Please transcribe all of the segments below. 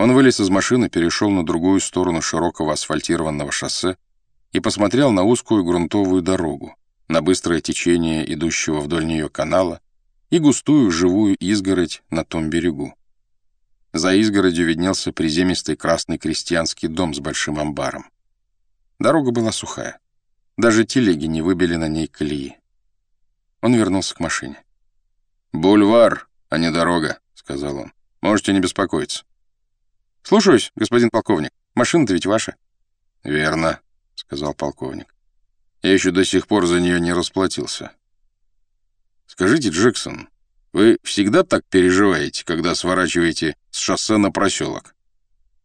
Он вылез из машины, перешел на другую сторону широкого асфальтированного шоссе и посмотрел на узкую грунтовую дорогу, на быстрое течение идущего вдоль нее канала и густую живую изгородь на том берегу. За изгородью виднелся приземистый красный крестьянский дом с большим амбаром. Дорога была сухая. Даже телеги не выбили на ней колеи. Он вернулся к машине. «Бульвар, а не дорога», — сказал он. «Можете не беспокоиться». «Слушаюсь, господин полковник. Машина-то ведь ваша». «Верно», — сказал полковник. «Я еще до сих пор за нее не расплатился». «Скажите, Джексон, вы всегда так переживаете, когда сворачиваете с шоссе на проселок?»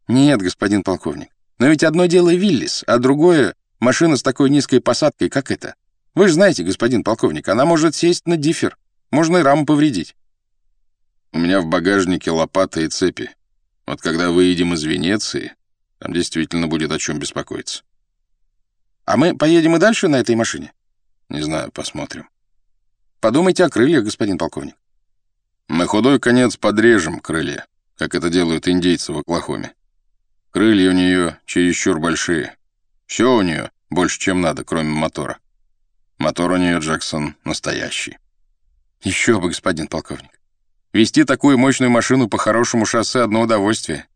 «Нет, господин полковник. Но ведь одно дело Виллис, а другое — машина с такой низкой посадкой, как эта. Вы же знаете, господин полковник, она может сесть на диффер. Можно и раму повредить». «У меня в багажнике лопата и цепи. Вот когда выедем из Венеции, там действительно будет о чем беспокоиться». «А мы поедем и дальше на этой машине?» «Не знаю, посмотрим». «Подумайте о крыльях, господин полковник». «Мы худой конец подрежем крылья, как это делают индейцы в Оклахоме. Крылья у нее чересчур большие. Все у нее больше, чем надо, кроме мотора. Мотор у нее, Джексон, настоящий». «Еще бы, господин полковник. Вести такую мощную машину по хорошему шоссе — одно удовольствие.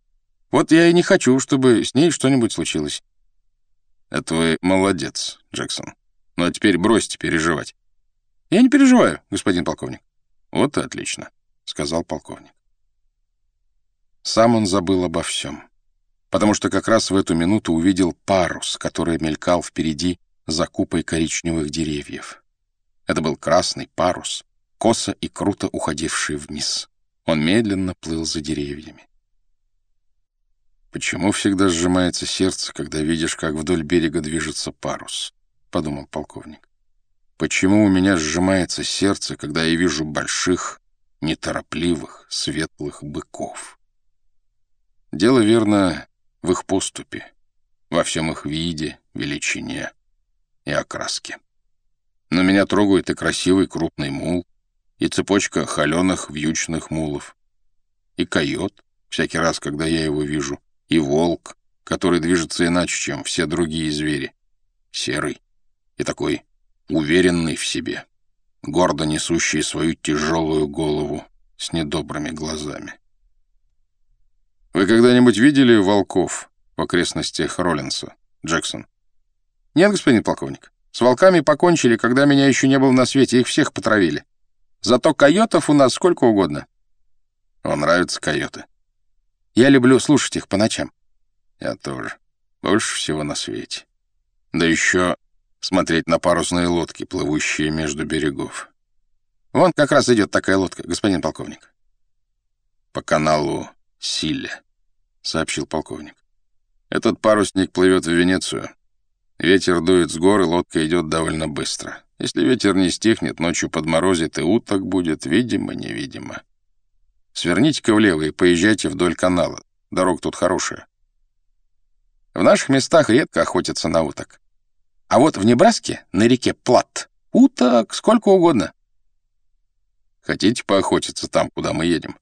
Вот я и не хочу, чтобы с ней что-нибудь случилось». «Это вы молодец, Джексон. Ну а теперь бросьте переживать». «Я не переживаю, господин полковник». «Вот и отлично», — сказал полковник. Сам он забыл обо всем, потому что как раз в эту минуту увидел парус, который мелькал впереди за купой коричневых деревьев. Это был красный парус, косо и круто уходивший вниз. Он медленно плыл за деревьями. «Почему всегда сжимается сердце, когда видишь, как вдоль берега движется парус?» — подумал полковник. «Почему у меня сжимается сердце, когда я вижу больших, неторопливых, светлых быков?» Дело, верно, в их поступе, во всем их виде, величине и окраске. Но меня трогает и красивый крупный мул, и цепочка холеных вьючных мулов, и койот, всякий раз, когда я его вижу, и волк, который движется иначе, чем все другие звери, серый и такой уверенный в себе, гордо несущий свою тяжелую голову с недобрыми глазами. Вы когда-нибудь видели волков в окрестностях Роллинса, Джексон? Нет, господин полковник. С волками покончили, когда меня еще не было на свете, их всех потравили. Зато койотов у нас сколько угодно. Вам нравятся койоты? Я люблю слушать их по ночам. Я тоже. Больше всего на свете. Да еще смотреть на парусные лодки, плывущие между берегов. Вон как раз идет такая лодка, господин полковник. По каналу Силе, сообщил полковник. Этот парусник плывет в Венецию. Ветер дует с гор, и лодка идет довольно быстро. Если ветер не стихнет, ночью подморозит, и уток будет, видимо-невидимо. Сверните-ка влево и поезжайте вдоль канала. Дорога тут хорошая. В наших местах редко охотятся на уток. А вот в Небраске, на реке Плат, уток сколько угодно. Хотите поохотиться там, куда мы едем?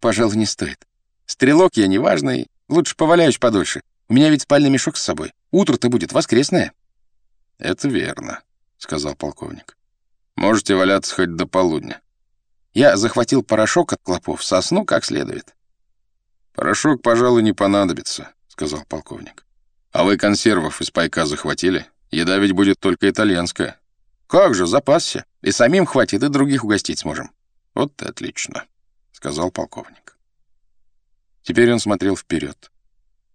Пожалуй, не стоит. Стрелок я неважный, лучше поваляюсь подольше. У меня ведь спальный мешок с собой. Утро-то будет воскресное. Это верно. — сказал полковник. «Можете валяться хоть до полудня». Я захватил порошок от клопов, сосну как следует. «Порошок, пожалуй, не понадобится», — сказал полковник. «А вы консервов из пайка захватили? Еда ведь будет только итальянская». «Как же, запасся. И самим хватит, и других угостить сможем». «Вот отлично», — сказал полковник. Теперь он смотрел вперед.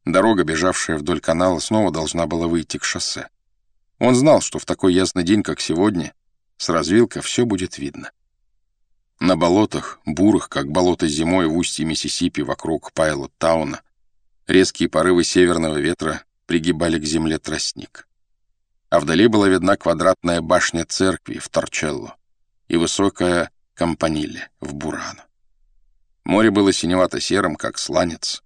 Дорога, бежавшая вдоль канала, снова должна была выйти к шоссе. Он знал, что в такой ясный день, как сегодня, с развилка все будет видно. На болотах, бурых, как болото зимой в устье Миссисипи вокруг Пайлот-тауна, резкие порывы северного ветра пригибали к земле тростник. А вдали была видна квадратная башня церкви в Торчелло и высокая Кампаниле в Бурано. Море было синевато-серым, как сланец,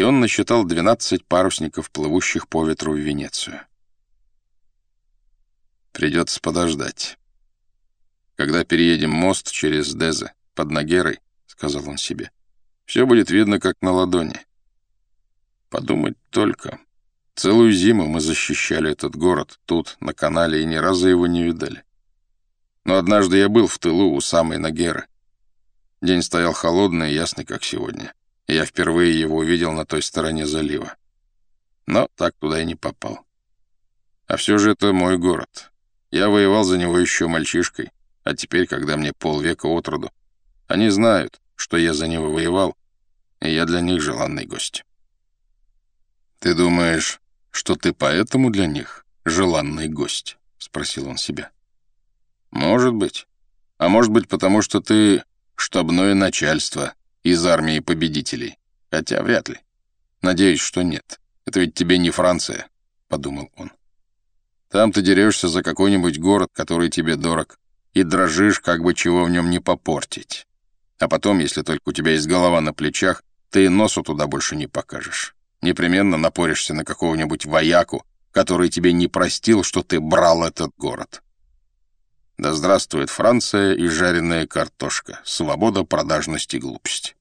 и он насчитал 12 парусников, плывущих по ветру в Венецию. Придется подождать. Когда переедем мост через Дезе под Нагерой, — сказал он себе, — все будет видно, как на ладони. Подумать только. Целую зиму мы защищали этот город тут, на канале, и ни разу его не видали. Но однажды я был в тылу у самой Нагеры. День стоял холодный и ясный, как сегодня. Я впервые его увидел на той стороне залива. Но так туда и не попал. А все же это мой город. Я воевал за него еще мальчишкой, а теперь, когда мне полвека от роду, они знают, что я за него воевал, и я для них желанный гость. «Ты думаешь, что ты поэтому для них желанный гость?» — спросил он себя. «Может быть. А может быть, потому что ты штабное начальство из армии победителей. Хотя вряд ли. Надеюсь, что нет. Это ведь тебе не Франция», — подумал он. «Там ты дерешься за какой-нибудь город, который тебе дорог, и дрожишь, как бы чего в нем не попортить. А потом, если только у тебя есть голова на плечах, ты носу туда больше не покажешь. Непременно напоришься на какого-нибудь вояку, который тебе не простил, что ты брал этот город. Да здравствует Франция и жареная картошка, свобода, продажность и глупость.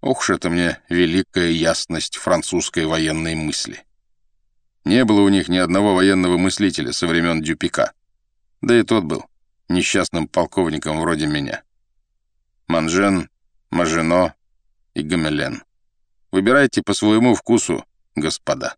Ох уж это мне великая ясность французской военной мысли. Не было у них ни одного военного мыслителя со времен Дюпика. Да и тот был несчастным полковником вроде меня. Манжен, Мажино и Гамелен. Выбирайте по своему вкусу, господа.